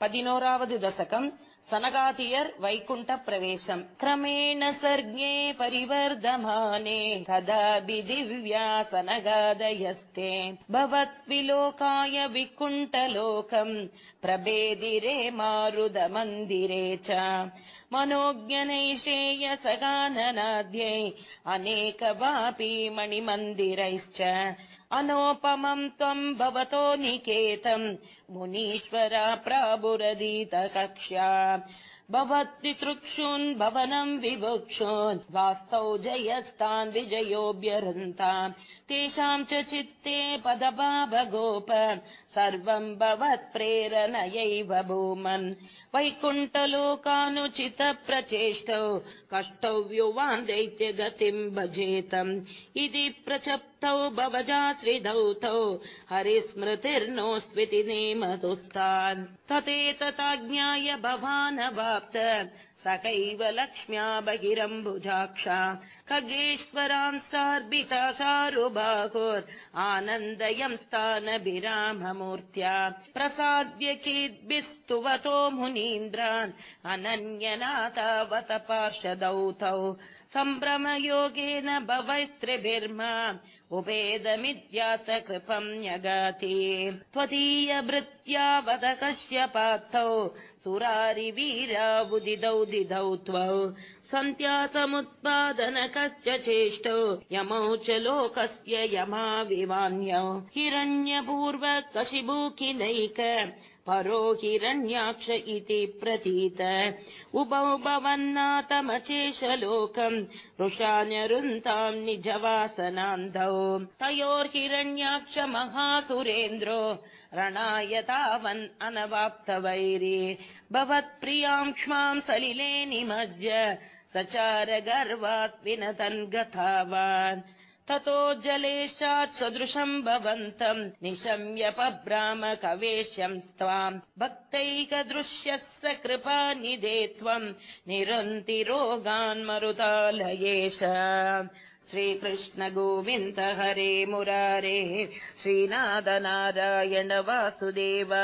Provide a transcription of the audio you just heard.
पदिनोरावद् दशकम् सनगातियर् वैकुण्ठप्रवेशम् क्रमेण सर्गे परिवर्धमाने कदापि दिव्या सनगादयस्ते भवद्विलोकाय विकुण्ठलोकम् प्रभेदिरे मारुदमन्दिरे च मनोज्ञनैषेयसगाननाद्यै अनेकवापि मणिमन्दिरैश्च अनोपमम् त्वम् भवतो निकेतम् मुनीश्वरा प्राबुरदीत कक्ष्या भवद्वितृक्षून् भवनम् विवक्षून् वास्तौ जयस्तान् विजयोऽभ्यरन्ता तेषाम् च चित्ते पदभावगोप सर्वम् भवत्प्रेरणयैव भूमन् वैकुण्ठलोकानुचित प्रचेष्टौ कष्टौ युवान् दैत्यगतिम् भजेतम्। इति प्रचप्तौ भवजाश्रिधौ तौ हरिस्मृतिर्नोऽस्त्विति नेमतुस्तान् तथेतताज्ञाय भवानवाप्त सकैव लक्ष्म्या बहिरम्बुजाक्षा। खगेश्वरान् सार्बिता सारुबाहुर् आनन्दयम् स्थानभिराममूर्त्या। प्रसाद्य कीद्भिस्तुवतो मुनीन्द्रान् अनन्यनाथावत पार्षदौ तौ सम्भ्रमयोगेन भवैस्त्रिभिर्मा उपेदमिद्यात कृपम् न्यगाति। त्वदीयभृत्यावद कस्य पार्थौ सुरारिवीरा उदिदौ दिदौ त्वौ। सन्त्यासमुत्पादन कश्च चेष्टौ यमौ च लोकस्य यमाविवान्यौ हिरण्यपूर्व कशिबुकिनैक परो हिरण्याक्ष इति प्रतीत। उभौ भवन्नाथमचेशलोकम् वृषान्यरुन्ताम् निजवासनान्धौ। तयोर्हिरण्याक्ष महासुरेन्द्रो रणाय तावन् अनवाप्तवैरी। भवत्प्रियाम् क्ष्माम् सलिले निमज्य सचार गर्वात् विनतन् गतावान् ततो जलेशात् सदृशम् भवन्तम् निशम्य पब्राम कवेश्यम् त्वाम् भक्तैकदृश्यः स कृपानिधे त्वम् निरन्ति रोगान्मरुतालयेश श्रीकृष्ण गोविन्द हरे मुरारे श्रीनाथ नारायण वासुदेव